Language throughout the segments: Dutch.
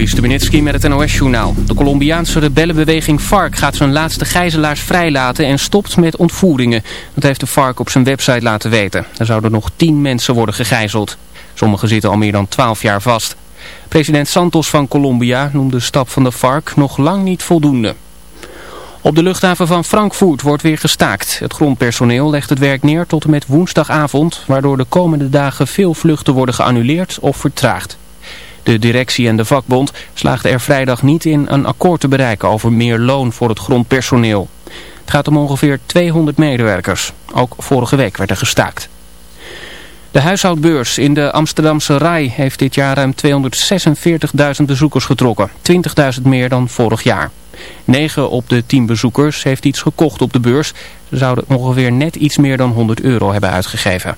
Met het NOS-journaal. De Colombiaanse rebellenbeweging FARC gaat zijn laatste gijzelaars vrijlaten en stopt met ontvoeringen. Dat heeft de FARC op zijn website laten weten. Er zouden nog tien mensen worden gegijzeld. Sommigen zitten al meer dan twaalf jaar vast. President Santos van Colombia noemde de stap van de FARC nog lang niet voldoende. Op de luchthaven van Frankfurt wordt weer gestaakt. Het grondpersoneel legt het werk neer tot en met woensdagavond, waardoor de komende dagen veel vluchten worden geannuleerd of vertraagd. De directie en de vakbond slaagden er vrijdag niet in een akkoord te bereiken over meer loon voor het grondpersoneel. Het gaat om ongeveer 200 medewerkers. Ook vorige week werd er gestaakt. De huishoudbeurs in de Amsterdamse Rai heeft dit jaar ruim 246.000 bezoekers getrokken. 20.000 meer dan vorig jaar. 9 op de 10 bezoekers heeft iets gekocht op de beurs. Ze zouden ongeveer net iets meer dan 100 euro hebben uitgegeven.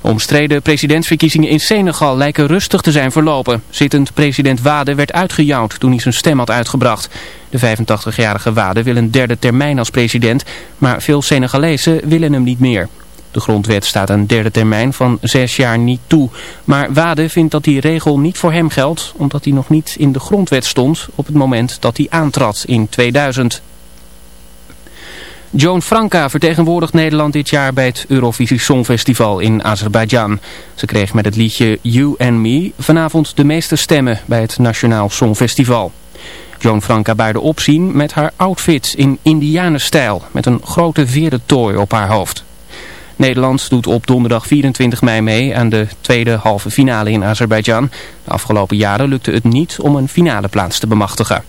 Omstreden presidentsverkiezingen in Senegal lijken rustig te zijn verlopen. Zittend president Wade werd uitgejouwd toen hij zijn stem had uitgebracht. De 85-jarige Wade wil een derde termijn als president, maar veel Senegalezen willen hem niet meer. De grondwet staat een derde termijn van zes jaar niet toe. Maar Wade vindt dat die regel niet voor hem geldt, omdat hij nog niet in de grondwet stond op het moment dat hij aantrad in 2000. Joan Franka vertegenwoordigt Nederland dit jaar bij het Eurovisie Songfestival in Azerbeidzjan. Ze kreeg met het liedje You and Me vanavond de meeste stemmen bij het Nationaal Songfestival. Joan Franka baarde opzien met haar outfit in indianenstijl met een grote verentooi op haar hoofd. Nederland doet op donderdag 24 mei mee aan de tweede halve finale in Azerbeidzjan. De afgelopen jaren lukte het niet om een finale plaats te bemachtigen.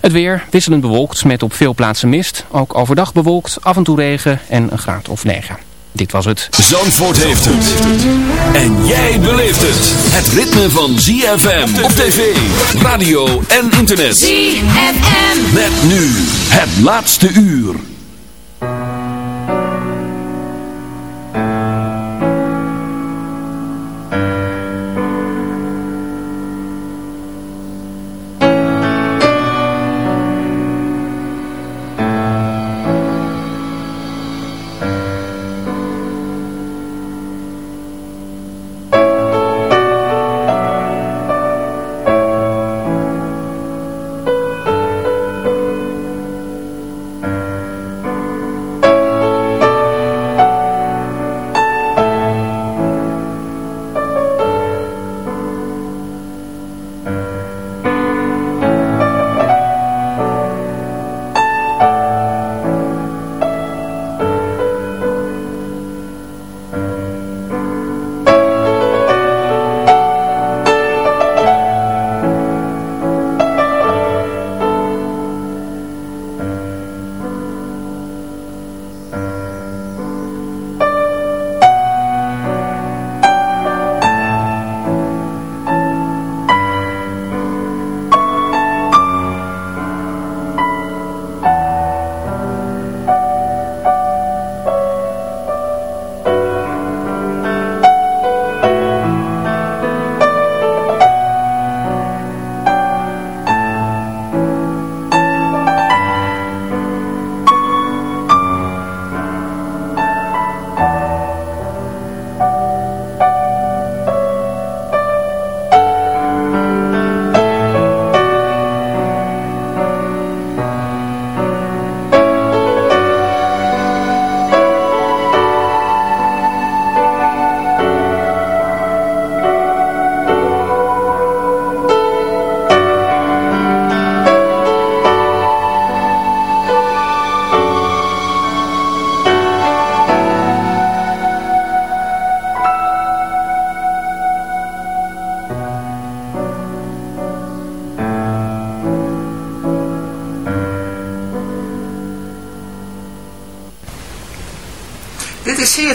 Het weer wisselend bewolkt met op veel plaatsen mist. Ook overdag bewolkt, af en toe regen en een graad of 9. Dit was het. Zandvoort heeft het. En jij beleeft het. Het ritme van ZFM op tv, radio en internet. ZFM. Met nu het laatste uur.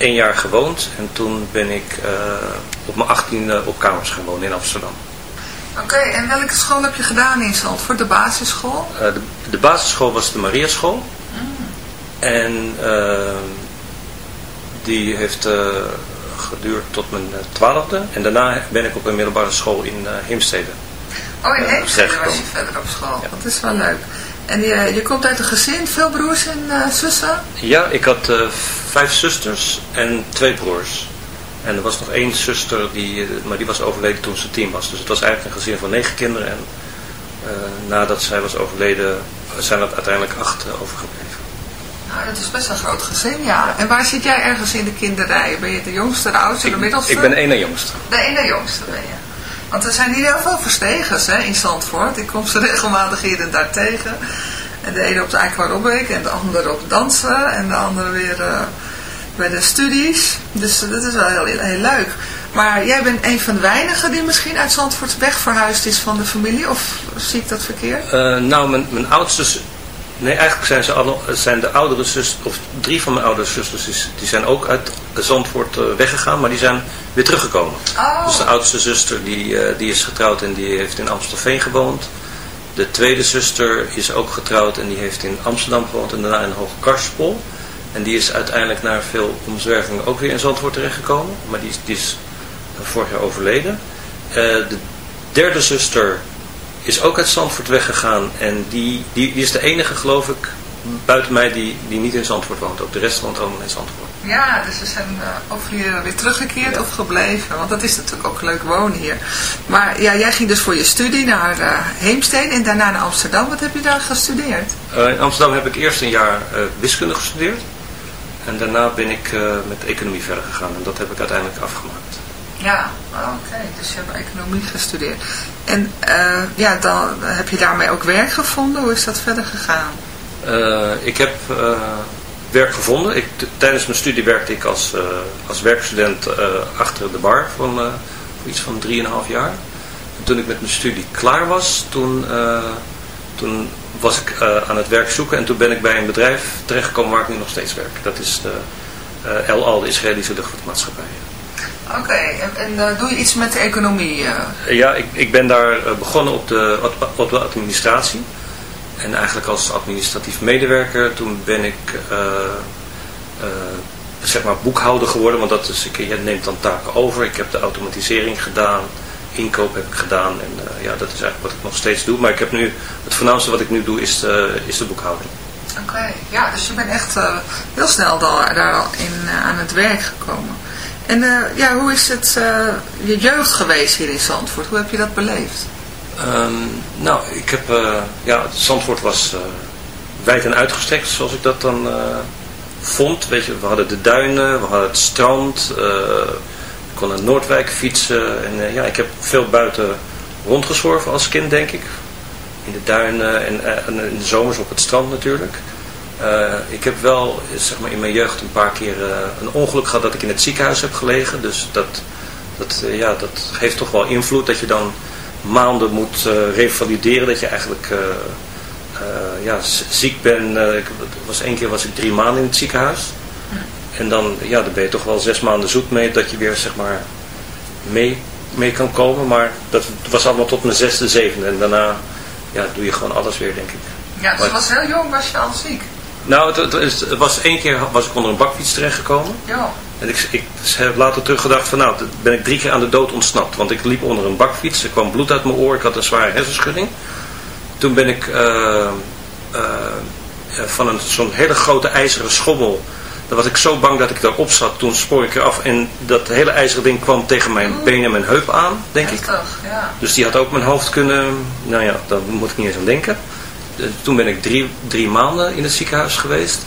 één jaar gewoond en toen ben ik uh, op mijn achttiende op kamers gaan wonen in Amsterdam. Oké, en welke school heb je gedaan in Zandvoort? De basisschool? de, de, basisschool was de Mariaschool. Mm. En die heeft geduurd tot mijn twaalfde. En daarna ben ik op een middelbare school in Heemstede. Oh, in Heemstede was je verder op school. Dat is wel leuk. En je, je komt uit een gezin, veel broers en zussen? Ja, ik had vijf zusters en twee broers. En er was nog één zuster, die, maar die was overleden toen ze tien was. Dus het was eigenlijk een gezin van negen kinderen. En uh, nadat zij was overleden, zijn er uiteindelijk acht overgebleven. Nou, dat is best een groot gezin, ja. En waar zit jij ergens in de kinderrij? Ben je de jongste, de oudste, de middelste? Ik ben één na jongste. De ene jongste ben je. Want er zijn hier heel veel verstegers hè, in Zandvoort. Ik kom ze regelmatig hier en daar tegen. En de ene op de aquarobic en de andere op dansen. En de andere weer uh, bij de studies. Dus uh, dat is wel heel, heel, leuk. Maar jij bent een van de weinigen die misschien uit Zandvoort weg verhuisd is van de familie. Of zie ik dat verkeerd? Uh, nou, mijn, mijn oudste Nee, eigenlijk zijn, ze alle, zijn de oudere zusters, of drie van mijn oudere zusters, die zijn ook uit Zandvoort weggegaan, maar die zijn weer teruggekomen. Oh. Dus de oudste zuster, die, die is getrouwd en die heeft in Amstelveen gewoond. De tweede zuster is ook getrouwd en die heeft in Amsterdam gewoond en daarna in Hoge Karspel. En die is uiteindelijk na veel omzwervingen ook weer in Zandvoort terechtgekomen, maar die, is, die is vorig jaar overleden. Uh, de derde zuster is ook uit Zandvoort weggegaan. En die, die, die is de enige, geloof ik, buiten mij die, die niet in Zandvoort woont. Ook de rest woont allemaal in Zandvoort. Ja, dus ze zijn uh, of hier weer teruggekeerd of gebleven. Want dat is natuurlijk ook leuk wonen hier. Maar ja, jij ging dus voor je studie naar uh, Heemsteen en daarna naar Amsterdam. Wat heb je daar gestudeerd? Uh, in Amsterdam heb ik eerst een jaar wiskunde gestudeerd. En daarna ben ik met economie verder gegaan. En dat heb ik uiteindelijk afgemaakt. Ja, oké. Dus je hebt economie gestudeerd. En ja, dan heb je daarmee ook werk gevonden. Hoe is dat verder gegaan? Ik heb werk gevonden. Ik, tijdens mijn studie werkte ik als, als werkstudent achter de bar van iets van 3,5 jaar. En toen ik met mijn studie klaar was, toen, toen was ik aan het werk zoeken. En toen ben ik bij een bedrijf terechtgekomen waar ik nu nog steeds werk. Dat is de El Al, de Israëlische luchtvaartmaatschappij. Oké, en, en uh, doe je iets met de economie? Uh? Ja, ik, ik ben daar uh, begonnen op de, op de administratie. En eigenlijk als administratief medewerker, toen ben ik zeg maar boekhouder geworden. Want dat is, je neemt dan taken over. Ik heb de automatisering gedaan, inkoop heb ik gedaan. En ja, dat is eigenlijk wat ik nog steeds doe. Maar ik heb nu, het voornaamste wat ik nu doe is is de boekhouding. Oké, ja, dus je bent echt heel snel daar, daar al in, aan het werk gekomen. En ja, hoe is het je jeugd geweest hier in Zandvoort? Hoe heb je dat beleefd? Um, nou, ik heb, uh, ja, Zandvoort was wijd en uitgestrekt zoals ik dat dan vond. Weet je, we hadden de duinen, we hadden het strand, ik kon naar Noordwijk fietsen. En ja, ik heb veel buiten rondgezworven als kind, denk ik. In de duinen en, in de zomers op het strand natuurlijk. Ik heb wel zeg maar, in mijn jeugd een paar keer een ongeluk gehad dat ik in het ziekenhuis heb gelegen. Dus dat, dat, ja, dat heeft toch wel invloed dat je dan maanden moet revalideren. Dat je eigenlijk ja, ziek bent. ik, was één keer was ik drie maanden in het ziekenhuis. En dan, ja, dan ben je toch wel zes maanden zoet mee dat je weer zeg maar, mee, mee kan komen. Maar dat was allemaal tot mijn zesde, zevende. En daarna ja, doe je gewoon alles weer, denk ik. Ja, dus maar, was heel jong was je al ziek? Nou, het, was één keer was ik onder een bakfiets terechtgekomen. Ja. En ik, ik heb later teruggedacht van nou, ben ik drie keer aan de dood ontsnapt. Want ik liep onder een bakfiets, er kwam bloed uit mijn oor, ik had een zware hersenschudding. Toen ben ik uh, uh, van een zo'n hele grote ijzeren schommel, daar was ik zo bang dat ik daarop zat. Toen spoor ik eraf en dat hele ijzeren ding kwam tegen mijn oh. been en mijn heup aan, denk Heftig, ik. Ja. Dus die had ook mijn hoofd kunnen, nou ja, daar moet ik niet eens aan denken toen ben ik drie, drie maanden in het ziekenhuis geweest.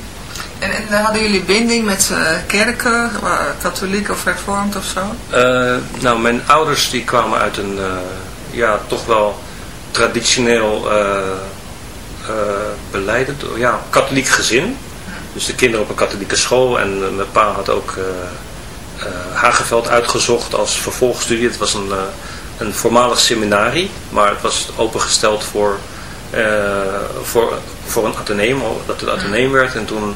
En, en, hadden jullie binding met uh, kerken, uh, katholiek of hervormd of zo? Uh, nou, mijn ouders die kwamen uit een, ja, toch wel traditioneel beleidend, ja, katholiek gezin. Dus de kinderen op een katholieke school en mijn pa had ook Hageveld uitgezocht als vervolgstudie. Het was een, een voormalig seminarie, maar het was opengesteld voor, voor, voor een ateneum, dat het ateneum werd. En toen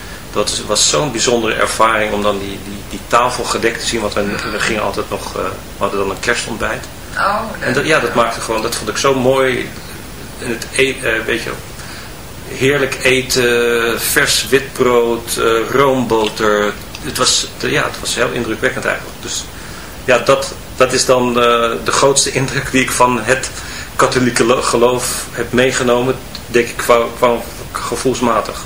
dat was zo'n bijzondere ervaring om dan die, die, die tafel gedekt te zien. Want we, we gingen altijd nog, uh, we hadden dan een kerstontbijt. Oh, en dat, ja, dat maakte gewoon, dat vond ik zo mooi. En het eten, uh, weet je, heerlijk eten, vers witbrood, uh, roomboter. Het was, ja, het was heel indrukwekkend eigenlijk. Dus ja, dat, dat is dan de grootste indruk die ik van het katholieke geloof heb meegenomen. Denk ik, qua, qua gevoelsmatig.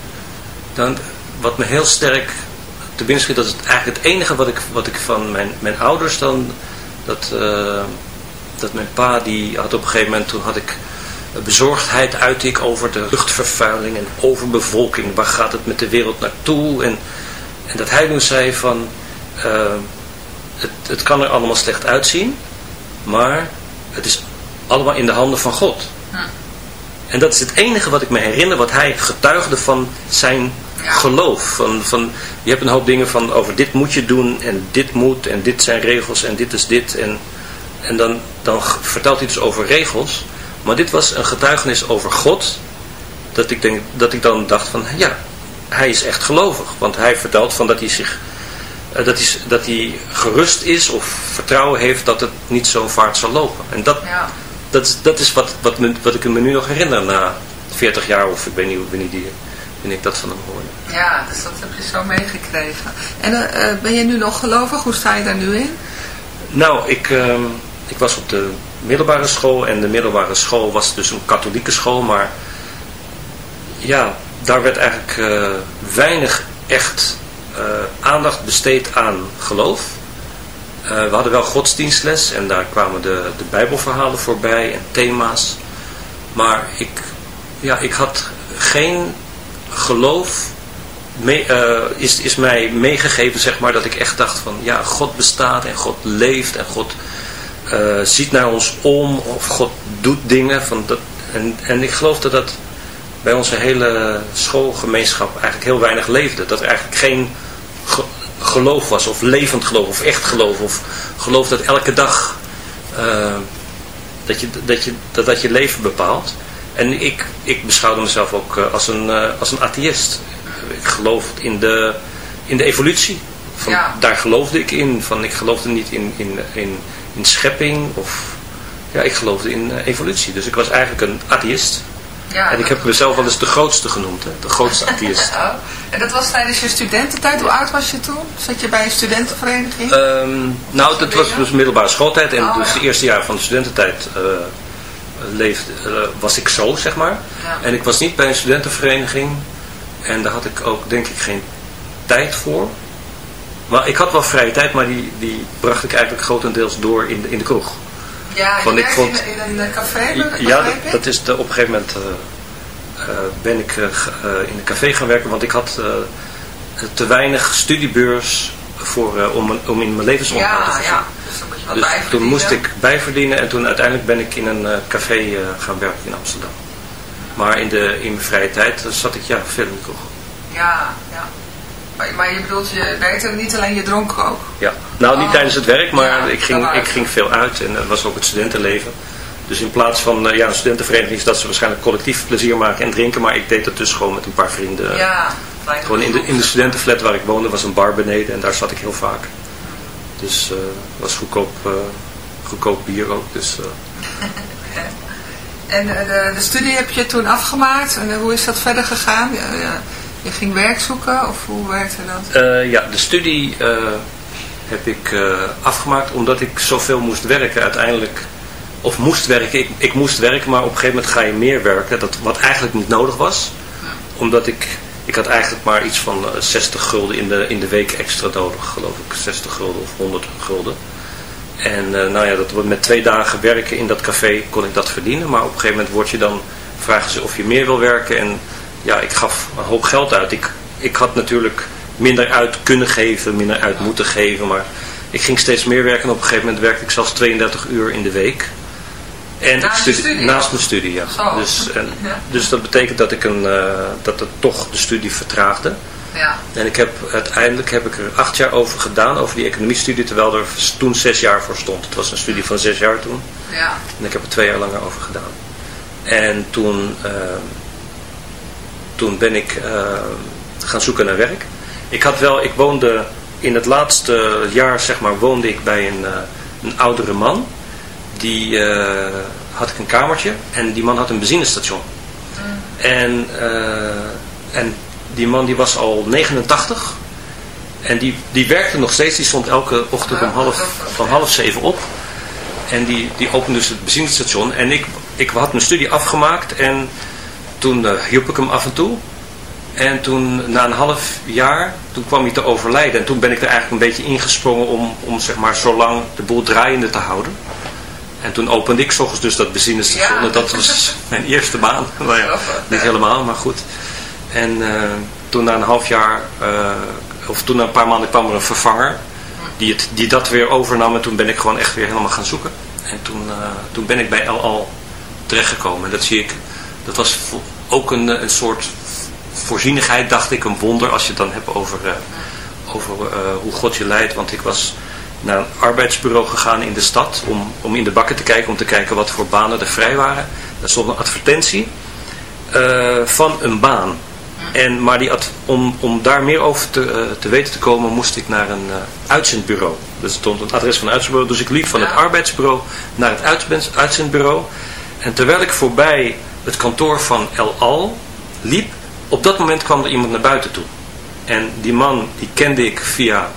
dan, wat me heel sterk te binnen schiet, dat is eigenlijk het enige wat ik, wat ik van mijn, mijn ouders dan, dat, uh, dat mijn pa, die had op een gegeven moment, toen had ik bezorgdheid uit ik over de luchtvervuiling en overbevolking, waar gaat het met de wereld naartoe, en, en dat hij toen zei van, uh, het, het kan er allemaal slecht uitzien, maar het is allemaal in de handen van God. En dat is het enige wat ik me herinner, wat hij getuigde van zijn geloof. Van, van, je hebt een hoop dingen van over dit moet je doen en dit moet en dit zijn regels en dit is dit. En, en dan, dan vertelt hij dus over regels. Maar dit was een getuigenis over God. Dat ik, denk, dat ik dan dacht van ja, hij is echt gelovig. Want hij vertelt van dat hij zich eh, dat, hij, dat hij gerust is of vertrouwen heeft dat het niet zo vaart zal lopen. En dat, ja dat, dat is wat, wat, me, wat ik me nu nog herinner na 40 jaar of ik weet niet wanneer, die, wanneer ik dat van hem hoorde. Ja, dus dat heb je zo meegekregen. En uh, ben je nu nog gelovig? Hoe sta je daar nu in? Nou, ik, uh, ik was op de middelbare school en de middelbare school was dus een katholieke school, maar ja, daar werd eigenlijk uh, weinig echt aandacht besteed aan geloof. we hadden wel godsdienstles en daar kwamen de, de bijbelverhalen voorbij en thema's. Maar ik, ja, ik had geen geloof mee, is, is mij meegegeven, zeg maar, dat ik echt dacht van, ja, God bestaat en God leeft en God ziet naar ons om of God doet dingen. Van dat, en, en ik geloof dat dat bij onze hele schoolgemeenschap eigenlijk heel weinig leefde. Dat er eigenlijk geen geloof was, of levend geloof, of echt geloof, of geloof dat elke dag uh, dat, je, dat, je, dat dat je leven bepaalt. En ik, ik beschouwde mezelf ook uh, als, een, uh, als een atheïst. Ik geloof in de, in de evolutie. Van, ja. Daar geloofde ik in. Van, ik geloofde niet in, in, in, in schepping. Of, ja, ik geloofde in evolutie. Dus ik was eigenlijk een atheïst. Ja, en ik heb mezelf wel eens de grootste genoemd, hè? de grootste atheïst. oh. En dat was tijdens je studententijd? Hoe oud was je toen? Zat je bij een studentenvereniging? Um, nou, dat was dus middelbare schooltijd. En oh, dus ja. de eerste jaar van de studententijd uh, leefde, uh, was ik zo, zeg maar. Ja. En ik was niet bij een studentenvereniging. En daar had ik ook, denk ik, geen tijd voor. Maar ik had wel vrije tijd, maar die, die bracht ik eigenlijk grotendeels door in de, in de kroeg. Ja, Want ik vond, in, in, een café? Ja, dat, dat, is de, op een gegeven moment uh, uh, ben ik uh, in een café gaan werken, want ik had te weinig studiebeurs voor, om, om in mijn levensonderhoud ja, te voorzien. Ja, dus, dus toen moest ik bijverdienen en toen uiteindelijk ben ik in een café gaan werken in Amsterdam. Maar in, de, in mijn vrije tijd zat ik ja, veel in de kroeg. Ja, ja. Maar, maar je bedoelt, je werkte niet alleen, je dronk ook? Ja, nou niet oh. tijdens het werk, maar ja, ik, ging, ik ging veel uit en dat was ook het studentenleven. Dus in plaats van ja, een studentenvereniging is dat ze waarschijnlijk collectief plezier maken en drinken, maar ik deed dat dus gewoon met een paar vrienden. Ja, gewoon in de, in de studentenflat waar ik woonde was een bar beneden en daar zat ik heel vaak. Dus het uh, was goedkoop, uh, goedkoop bier ook. Dus, en de, de, studie heb je toen afgemaakt en hoe is dat verder gegaan? Je ging werk zoeken of hoe werkte dat? Uh, ja, de studie uh, heb ik uh, afgemaakt omdat ik zoveel moest werken uiteindelijk. Of moest werken, ik, ik, moest werken, maar op een gegeven moment ga je meer werken. Dat, wat eigenlijk niet nodig was. Omdat ik, ik had eigenlijk maar iets van 60 gulden in de, in de week extra nodig, geloof ik. 60 gulden of 100 gulden. En nou ja, dat, met twee dagen werken in dat café kon ik dat verdienen. Maar op een gegeven moment word je dan, vragen ze of je meer wil werken en ja, ik gaf een hoop geld uit. Ik, ik had natuurlijk minder uit kunnen geven, minder uit moeten geven. Maar ik ging steeds meer werken. En op een gegeven moment werkte ik zelfs 32 uur in de week. En naast, studie, studie, naast mijn studie, ja. Dus, en, ja. dus dat betekent dat ik een, uh, dat het toch de studie vertraagde. Ja. En ik heb, uiteindelijk heb ik er acht jaar over gedaan, over die economiestudie, terwijl er toen zes jaar voor stond. Het was een studie van zes jaar toen. Ja. En ik heb er twee jaar langer over gedaan. En toen... Uh, toen ben ik uh, gaan zoeken naar werk. Ik had wel, ik woonde in het laatste jaar, zeg maar, woonde ik bij een, uh, een oudere man. Die uh, had ik een kamertje en die man had een benzinestation. Mm. En, en die man die was al 89 en die, die werkte nog steeds, die stond elke ochtend om half, van half zeven op. En die, die opende dus het benzinestation en ik, ik had mijn studie afgemaakt en toen uh, hielp ik hem af en toe. En toen, na een half jaar, toen kwam hij te overlijden. En toen ben ik er eigenlijk een beetje ingesprongen om, om zeg maar, zo lang de boel draaiende te houden. En toen opende ik s dus dat benzinestation. Ja. Dat was mijn eerste baan. nou ja, niet helemaal, maar goed. En uh, toen na een half jaar, uh, of toen na een paar maanden kwam er een vervanger. Die, het, die dat weer overnam. En toen ben ik gewoon echt weer helemaal gaan zoeken. En toen, uh, toen ben ik bij LL terechtgekomen. En dat zie ik dat was ook een, een soort voorzienigheid, dacht ik, een wonder als je het dan hebt over, over hoe God je leidt. Want ik was naar een arbeidsbureau gegaan in de stad om, om in de bakken te kijken, om te kijken wat voor banen er vrij waren. Daar stond een advertentie uh, van een baan. En, maar die ad, om, om daar meer over te, te weten te komen, moest ik naar een uitzendbureau. Dus er stond een adres van een uitzendbureau. Dus ik liep van het arbeidsbureau naar het uitzendbureau. En terwijl ik voorbij het kantoor van El Al liep, op dat moment kwam er iemand naar buiten toe. En die man, die kende ik via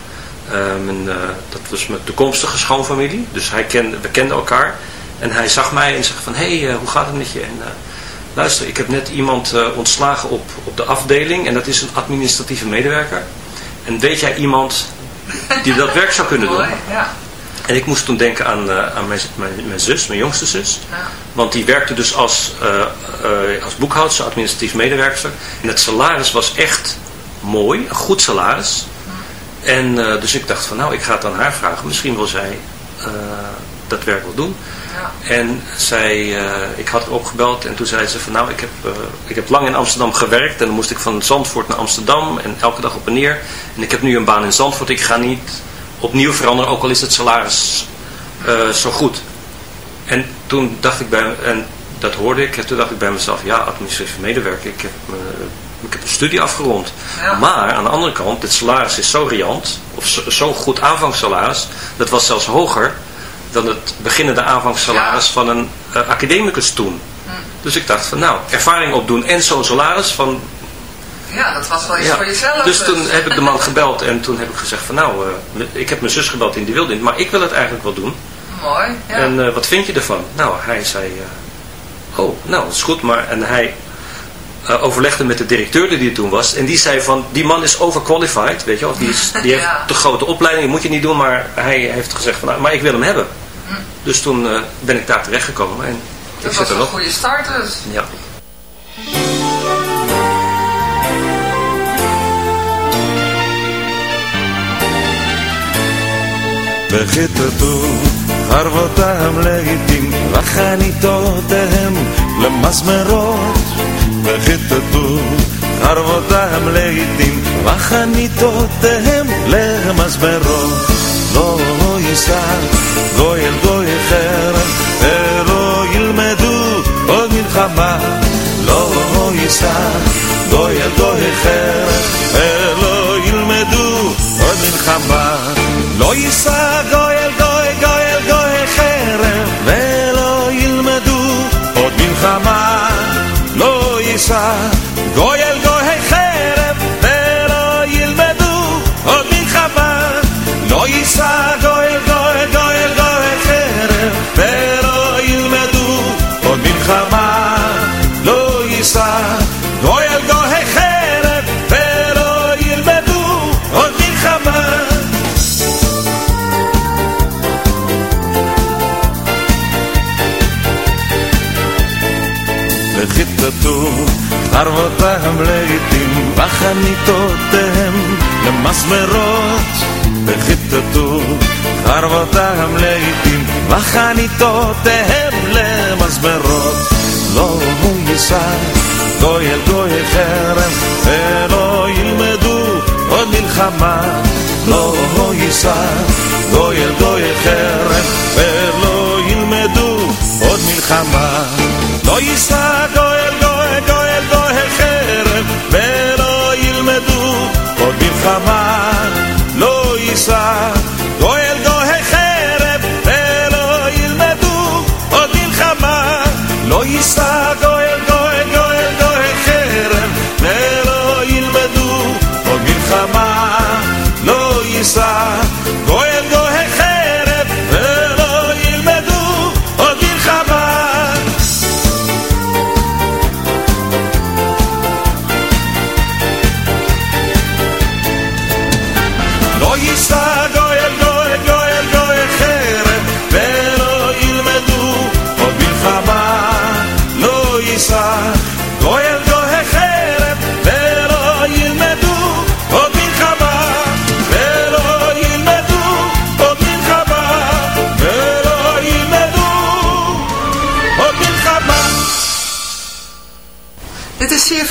uh, mijn, uh, dat was mijn toekomstige schoonfamilie. Dus hij kende, we kenden elkaar. En hij zag mij en zei van, hé, hey, uh, hoe gaat het met je? En luister, ik heb net iemand ontslagen op, op de afdeling. En dat is een administratieve medewerker. En weet jij iemand die dat werk zou kunnen doen? Mooi, ja. En ik moest toen denken aan, aan mijn, mijn, mijn, zus, mijn jongste zus. Ja. Want die werkte dus als, als boekhoudster, administratief medewerker. En het salaris was echt mooi, een goed salaris. En dus ik dacht van nou, ik ga het aan haar vragen. Misschien wil zij dat werk wel doen. Ja. En zij, ik had opgebeld en toen zei ze van nou, ik heb, ik heb lang in Amsterdam gewerkt. En dan moest ik van Zandvoort naar Amsterdam en elke dag op en neer. En ik heb nu een baan in Zandvoort. Ik ga niet opnieuw veranderen, ook al is het salaris zo goed. En toen dacht ik bij en dat hoorde ik, en toen dacht ik bij mezelf, ja, administratief medewerker, ik heb, ik heb een studie afgerond. Ja. Maar aan de andere kant, dit salaris is zo riant, of zo'n zo goed aanvangssalaris, dat was zelfs hoger dan het beginnende aanvangssalaris Ja. van een uh, academicus toen. Dus ik dacht van nou, ervaring opdoen en zo'n salaris van Ja, dat was wel iets ja. voor jezelf. Dus toen heb ik de man gebeld en toen heb ik gezegd van nou, uh, ik heb mijn zus gebeld in die wilde maar ik wil het eigenlijk wel doen. Mooi, ja. En uh, wat vind je ervan? Nou, hij zei, oh, nou, dat is goed, maar en hij overlegde met de directeur die er toen was en die zei van, die man is overqualified, weet je wel, die, is, die heeft Ja. de grote opleiding, die moet je niet doen, maar hij heeft gezegd van, nou, maar ik wil hem hebben. Dus toen uh, ben ik daar terechtgekomen en dat ik was zit er een nog. goede start dus. Ja. וחיטטו חרבותם לעתים וחניתותיהם למסמרות וחיטטו. חרבותם לעתים וחניתותיהם למסמרות לא יישא גוי אל גוי חרב ולא ילמדו עוד מלחמה. לא יישא גוי אל גוי חרב ולא ילמדו עוד מלחמה. לא יישא גוי וחיטטו חרבותם לעתים וחניתותיהם למסמרות וחיטטו חרבותם לעתים וחניתותיהם למסמרות לא יישא גוי אל גוי חרם ולא ילמדו עוד מלחמה לא יישא גוי אל גוי חרם ולא ילמדו עוד מלחמה לא יישא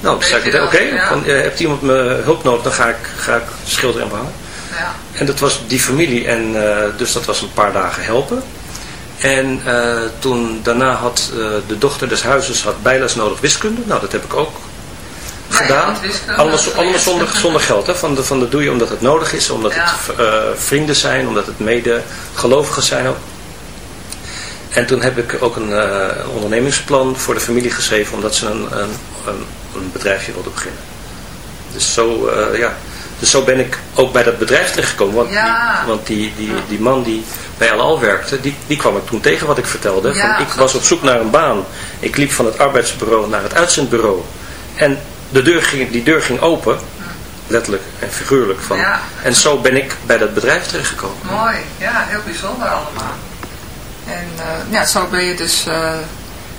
nou, dan zei ik, oké, wel, ja. eh, hebt iemand me hulp nodig, dan ga ik, ga ik schilderen en behangen. Ja. En dat was die familie en eh, dus dat was een paar dagen helpen. En eh, toen daarna had de dochter des huizes had bijles nodig wiskunde. Nou, dat heb ik ook ja, gedaan. allemaal zonder, zonder geld. Hè? Van, de, van de doe je omdat het nodig is, omdat het vrienden zijn, omdat het mede gelovigen zijn ook. En toen heb ik ook een ondernemingsplan voor de familie geschreven, omdat ze een, een, een, een bedrijfje wilden beginnen. Dus zo, eh, ja. dus zo ben ik ook bij dat bedrijf terechtgekomen. Want, Ja. die, want die, die, die man die bij Al werkte, die, die kwam ik toen tegen wat ik vertelde. Ja, van, ik was op zoek naar een baan. Ik liep van het arbeidsbureau naar het uitzendbureau. En de deur ging, die deur ging open, letterlijk en figuurlijk. Van. Ja. En zo ben ik bij dat bedrijf terechtgekomen. Mooi, ja, heel bijzonder allemaal. En eh, ja, zo ben je dus eh,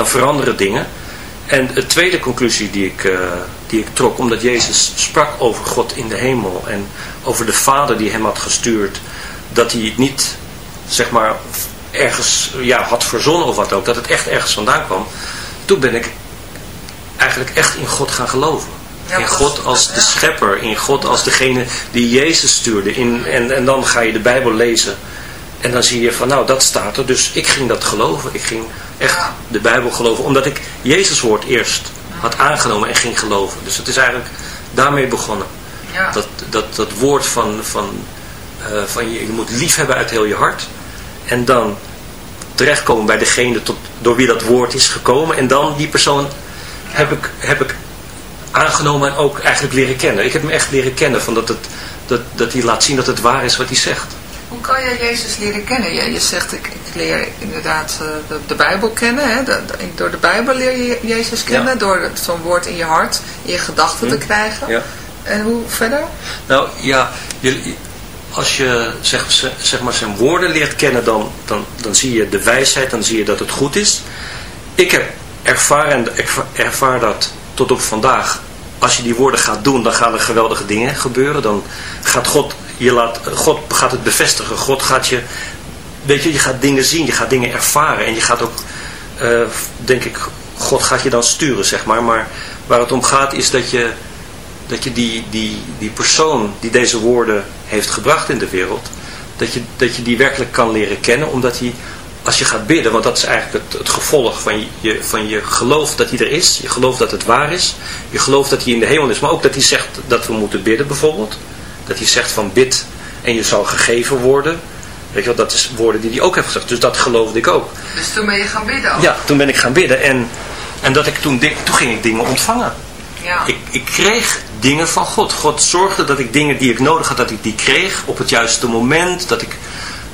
dan veranderen dingen. En de tweede conclusie die ik, eh, die ik trok, omdat Jezus sprak over God in de hemel en over de Vader die hem had gestuurd, dat hij het niet, zeg maar, ergens ja, had verzonnen of wat ook, dat het echt ergens vandaan kwam. Toen ben ik eigenlijk echt in God gaan geloven. In God als de schepper, in God als degene die Jezus stuurde. In, en, en dan ga je de Bijbel lezen. En dan zie je van nou dat staat er. Dus ik ging dat geloven. Ik ging echt de Bijbel geloven. Omdat ik Jezus woord eerst had aangenomen en ging geloven. Dus het is eigenlijk daarmee begonnen. Ja. Dat, dat, dat woord van, van, eh, van je, je moet lief hebben uit heel je hart. En dan terechtkomen bij degene tot, door wie dat woord is gekomen. En dan die persoon heb ik, heb ik aangenomen en ook eigenlijk leren kennen. Ik heb hem echt leren kennen. Van dat, het, dat, dat hij laat zien dat het waar is wat hij zegt. Hoe kan je Jezus leren kennen? Je, je zegt, ik, ik leer inderdaad eh, de, de Bijbel kennen. Hè? De- de- door de Bijbel leer je Jezus kennen. Ja. Door zo'n woord in je hart, in je gedachten te krijgen. Ja. En hoe verder? Nou ja, je- als je zeg, zeg maar zijn woorden leert kennen, dan, dan, dan zie je de wijsheid, dan zie je dat het goed is. Ik heb ervaren, en ik ervaar dat tot op vandaag. Als je die woorden gaat doen, dan gaan er geweldige dingen gebeuren. Dan gaat God, je laat, God gaat het bevestigen. God gaat je, weet je, je gaat dingen zien, je gaat dingen ervaren. En je gaat ook, eh, denk ik, God gaat je dan sturen, zeg maar. Maar waar het om gaat is dat je dat je die, die, die persoon die deze woorden heeft gebracht in de wereld, dat je, dat je die werkelijk kan leren kennen, omdat hij, als je gaat bidden, want dat is eigenlijk het, het gevolg van je, van je geloof dat hij er is, je geloof dat het waar is, je geloof dat hij in de hemel is, maar ook dat hij zegt dat we moeten bidden bijvoorbeeld, dat hij zegt van bid en je zal gegeven worden, weet je wel, dat is woorden die hij ook heeft gezegd, dus dat geloofde ik ook. Dus toen ben je gaan bidden ook. Ja, toen ben ik gaan bidden en, en dat ik toen, toen ging ik dingen ontvangen. Ja. Ik, ik kreeg dingen van God. God zorgde dat ik dingen die ik nodig had, dat ik die kreeg op het juiste moment. Dat ik,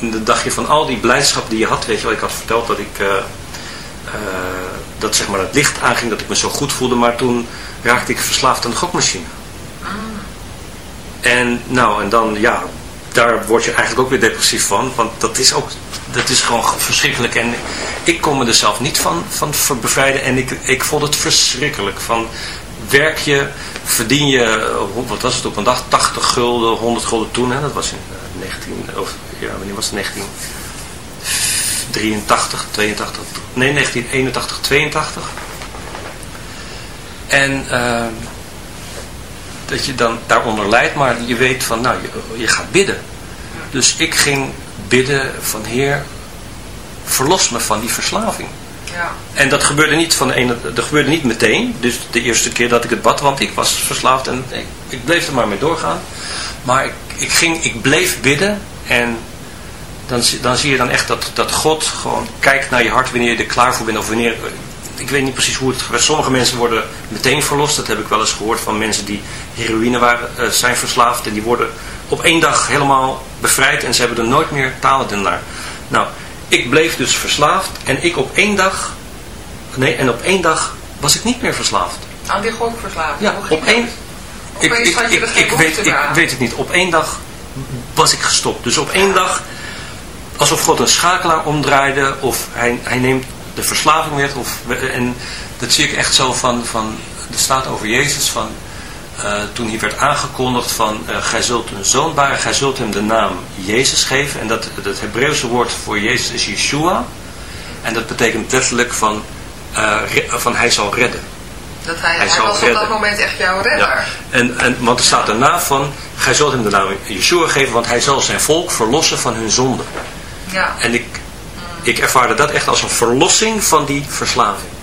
dan dacht je van al die blijdschap die je had, weet je wel, ik had verteld dat ik, eh, eh, dat zeg maar het licht aanging, dat ik me zo goed voelde, maar toen raakte ik verslaafd aan de gokmachine. En nou, en dan, ja, daar word je eigenlijk ook weer depressief van, want dat is ook, dat is gewoon verschrikkelijk en ik kon me er zelf niet van, van bevrijden en ik, ik vond het verschrikkelijk van werk je, verdien je, eh, wat was het op een dag, 80 gulden, 100 gulden toen, hè? dat was in eh, 19, of ja, wanneer was het, 1983, 82, nee 1981, 82. En, eh, dat je dan daaronder lijdt, maar je weet van, nou, je, je gaat bidden. Dus ik ging bidden van Heer, verlos me van die verslaving. Ja. En dat gebeurde niet van de ene, dat gebeurde niet meteen. Dus de eerste keer dat ik het bad, want ik was verslaafd en ik, ik bleef er maar mee doorgaan. Maar ik, ik, ging, ik bleef bidden en dan, zie- dan zie je dan echt dat, dat God gewoon kijkt naar je hart wanneer je er klaar voor bent. Of wanneer, ik weet niet precies hoe het gebeurt. Sommige mensen worden meteen verlost. Dat heb ik wel eens gehoord van mensen die heroïne waren, eh, zijn verslaafd. En die worden op één dag helemaal bevrijd en ze hebben er nooit meer talen naar. Nou, ik bleef dus verslaafd en ik op één dag, nee, en op één dag was ik niet meer verslaafd. Aan die gokverslaving. Ja, op één, ik, weet, ik weet het niet. Op één dag was ik gestopt. Dus op één dag, alsof God een schakelaar omdraaide, of hij, hij neemt de verslaving werd. Of, en dat zie ik echt zo van, van er staat over Jezus, van, eh, toen hij werd aangekondigd van, eh, gij zult een zoon baren, gij zult hem de naam Jezus geven. En dat, het Hebreeuwse woord voor Jezus is Yeshua. En dat betekent letterlijk van, eh, van hij zal redden. Dat hij, Hij was op dat moment echt jouw redder. Ja. En, en, want er staat daarna van, gij zult hem de naam Yeshua geven, want hij zal zijn volk verlossen van hun zonde. Ja. En ik, ik ervaarde dat echt als een verlossing van die verslaving.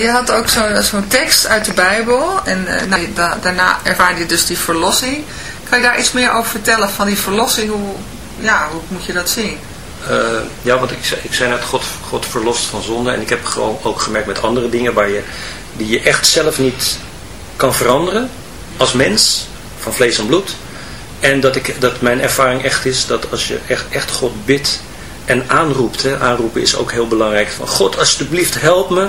Je had ook zo- zo'n tekst uit de Bijbel en eh, nou, da- daarna ervaarde je dus die verlossing. Kan je daar iets meer over vertellen van die verlossing? Hoe, ja, hoe moet je dat zien? Eh, ja, want ik, ik zei net, God, God verlost van zonde. En ik heb gewoon ook gemerkt met andere dingen waar je, die je echt zelf niet kan veranderen. Als mens, van vlees en bloed. En dat, ik, dat mijn ervaring echt is dat als je echt, echt God bidt en aanroept. Hè, aanroepen is ook heel belangrijk. Van God, alsjeblieft help me.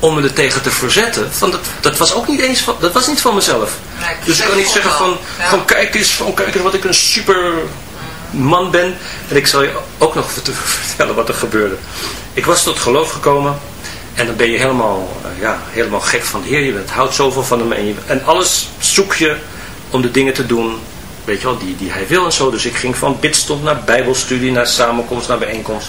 om me er tegen te verzetten. Van dat, dat was ook niet eens van, dat was niet van mezelf. Nee, dus ik kan niet zeggen van, Ja. van kijk eens, van kijk eens wat ik een super man ben. En ik zal je ook nog vert- vertellen wat er gebeurde. Ik was tot geloof gekomen. En dan ben je helemaal, eh, ja, helemaal gek van de Heer. Je bent, houdt zoveel van hem. En, je, en alles zoek je om de dingen te doen. Weet je wel, die, die hij wil en zo. Dus ik ging van bidstond naar bijbelstudie, naar samenkomst, naar bijeenkomst.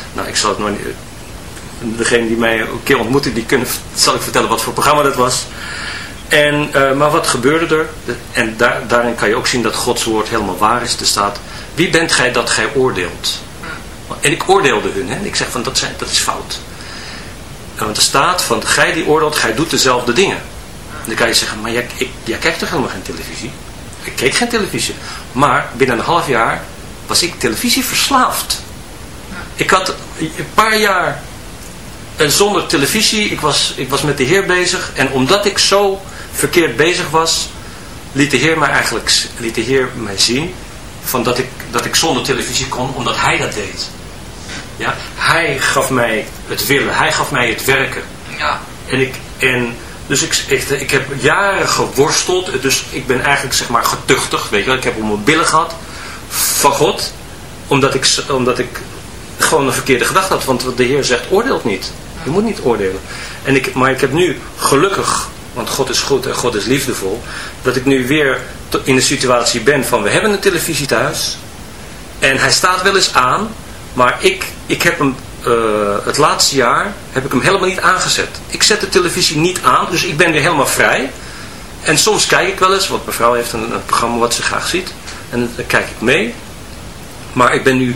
nou, ik zal het niet, degene die mij een keer ontmoette, die kunnen, zal ik vertellen wat voor programma dat was. En, eh, maar wat gebeurde er? En daar, daarin kan je ook zien dat Gods woord helemaal waar is. Er staat, wie bent gij dat gij oordeelt? En ik oordeelde hun. Hè? Ik zeg van, dat, zijn, dat is fout. En want er staat van, gij die oordeelt, gij doet dezelfde dingen. En dan kan je zeggen, maar jij, ik, kijkt toch helemaal geen televisie? Ik keek geen televisie. Maar binnen een half jaar was ik televisie verslaafd. Ik had een paar jaar eh, zonder televisie. Ik was, ik was met de Heer bezig. En omdat ik zo verkeerd bezig was, liet de Heer mij eigenlijk liet de Heer mij zien van dat, ik, dat ik zonder televisie kon, omdat Hij dat deed. Ja? Hij gaf mij het willen, Hij gaf mij het werken. Ja. En ik, en dus ik, ik, ik heb jaren geworsteld. Dus ik ben eigenlijk zeg maar getuchtig. Weet je wel. Ik heb om mijn billen gehad van God. Omdat ik, omdat ik gewoon een verkeerde gedachte had. Want de Heer zegt oordeelt niet. Je moet niet oordelen. En ik, maar ik heb nu gelukkig, want God is goed en God is liefdevol. Dat ik nu weer in de situatie ben van we hebben een televisie thuis. En hij staat wel eens aan. Maar ik, ik heb hem eh, het laatste jaar heb ik hem helemaal niet aangezet. Ik zet de televisie niet aan, dus ik ben weer helemaal vrij. En soms kijk ik wel eens, want mevrouw heeft een, een programma wat ze graag ziet. En dan kijk ik mee. Maar ik ben nu,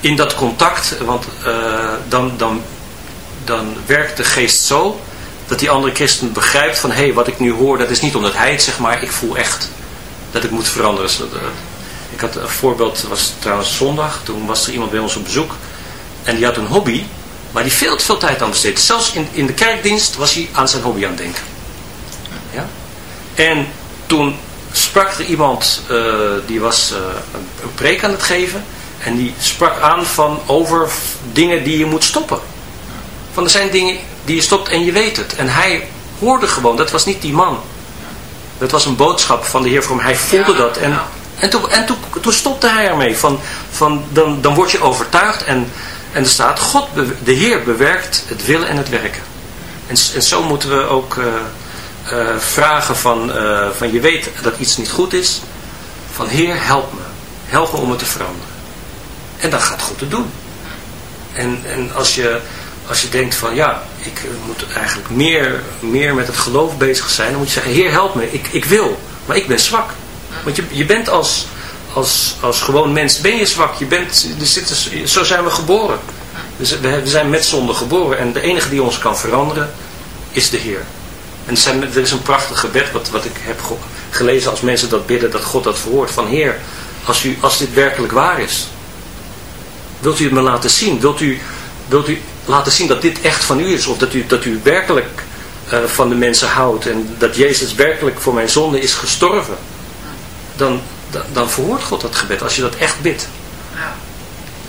in dat contact, want eh, dan, dan, dan werkt de geest zo dat die andere christen begrijpt van, hé, hey, wat ik nu hoor, dat is niet omdat hij het zegt, maar ik voel echt dat ik moet veranderen. Eh, ik had een voorbeeld, was trouwens zondag, toen was er iemand bij ons op bezoek. En die had een hobby, waar hij veel te veel tijd aan besteedde. Zelfs in, in de kerkdienst was hij aan zijn hobby aan het denken. Ja? En toen sprak er iemand, eh, die was een preek aan het geven. En die sprak aan van over dingen die je moet stoppen. Van er zijn dingen die je stopt en je weet het. En hij hoorde gewoon, dat was niet die man. Dat was een boodschap van de Heer voor hem. Hij voelde Ja, dat. En, ja. en, toen, en toen, toen stopte hij ermee. Van, van, dan, dan word je overtuigd en, en er staat, God, de Heer bewerkt het willen en het werken. En, en zo moeten we ook eh, eh, vragen van, eh, van, je weet dat iets niet goed is. Van Heer, help me. Help me om het te veranderen. En dan gaat God het doen. En, en als, je, als je denkt van ja, ik eh, moet eigenlijk meer, meer met het geloof bezig zijn. Dan moet je zeggen, Heer help me, ik, ik wil, maar ik ben zwak. Want je, je bent als, als, als gewoon mens, ben je zwak. Je bent, er zit, zo zijn we geboren. Dus we, zijn met zonde geboren. En de enige die ons kan veranderen, is de Heer. En er, zijn, er is een prachtig gebed wat, wat ik heb ge- gelezen als mensen dat bidden, dat God dat verhoort. Van Heer, als, u, als dit werkelijk waar is, wilt u het me laten zien? Wilt u, wilt u laten zien dat dit echt van u is? Of dat u, dat u werkelijk eh, van de mensen houdt en dat Jezus werkelijk voor mijn zonde is gestorven? Dan, dan, verhoort God dat gebed, als je dat echt bidt.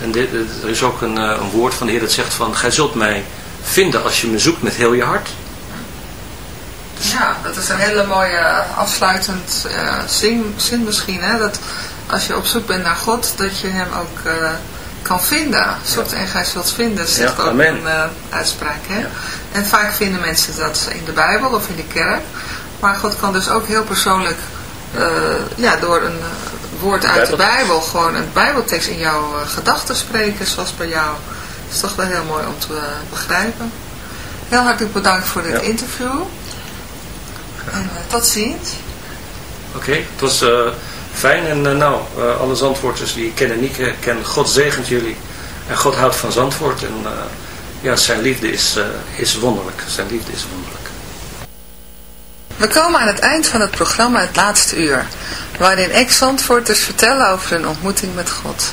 En dit, er is ook een, eh, een woord van de Heer dat zegt van, gij zult mij vinden als je me zoekt met heel je hart. Ja, dat is een hele mooie eh, afsluitend zin, zin misschien. Hè? Dat als je op zoek bent naar God, dat je hem ook kan vinden. Zoekt en gij zult vinden, zegt Ja, ook amen. een eh, uitspraak. Hè? En vaak vinden mensen dat in de Bijbel of in de kerk. Maar God kan dus ook heel persoonlijk, eh, ja, door een eh, woord uit de Bijbel. Gewoon een Bijbeltekst in jouw gedachten spreken, zoals bij jou. Dat is toch wel heel mooi om te begrijpen. Heel hartelijk bedankt voor dit Ja. interview. En eh, tot ziens. Oké, het was eh, fijn. En eh, nou, eh, alle Zandvoorters die ik ken en niet eh, ken, God zegent jullie. En God houdt van Zandvoort. En ja, zijn liefde is, is wonderlijk. Zijn liefde is wonderlijk. We komen aan het eind van het programma Het Laatste Uur, waarin ex-Zandvoorters vertellen over hun ontmoeting met God.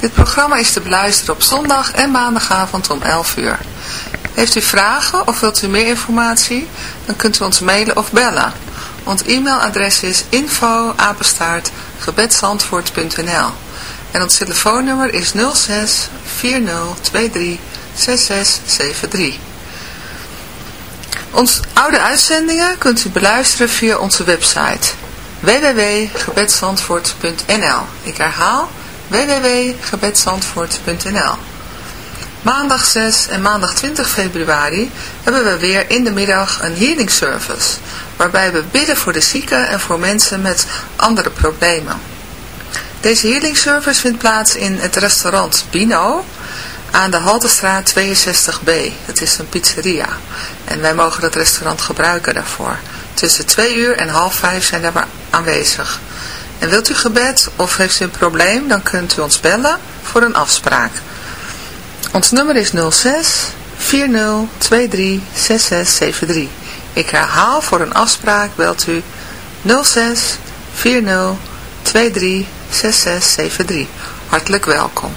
Dit programma is te beluisteren op zondag en maandagavond om 11 uur. Heeft u vragen of wilt u meer informatie? Dan kunt u ons mailen of bellen. Ons e-mailadres is info en ons telefoonnummer is 06 4023 6673. Onze oude uitzendingen kunt u beluisteren via onze website www.gebedsandvoort.nl Ik herhaal www.gebedsandvoort.nl Maandag 6 en maandag 20 februari hebben we weer in de middag een healing service, waarbij we bidden voor de zieken en voor mensen met andere problemen. Deze healing service vindt plaats in het restaurant Bino aan de Haltestraat 62B. Het is een pizzeria en wij mogen dat restaurant gebruiken daarvoor. Tussen 2 uur en half 5 zijn we aanwezig. En wilt u gebed of heeft u een probleem, dan kunt u ons bellen voor een afspraak. Ons nummer is 06 40 23 6673. Ik herhaal voor een afspraak belt u 06 40 23 6673. Hartelijk welkom.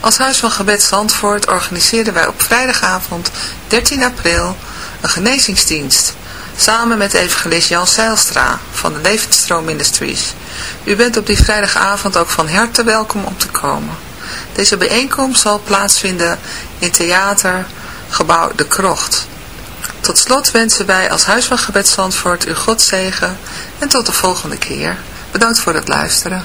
Als Huis van Gebed Zandvoort organiseren wij op vrijdagavond 13 april een genezingsdienst. Samen met evangelist Jan Seilstra van de Levensstroom Ministries. U bent op die vrijdagavond ook van harte welkom om te komen. Deze bijeenkomst zal plaatsvinden in theatergebouw De Krocht. Tot slot wensen wij als Huis van Gebed Zandvoort u God zegen en tot de volgende keer. Bedankt voor het luisteren.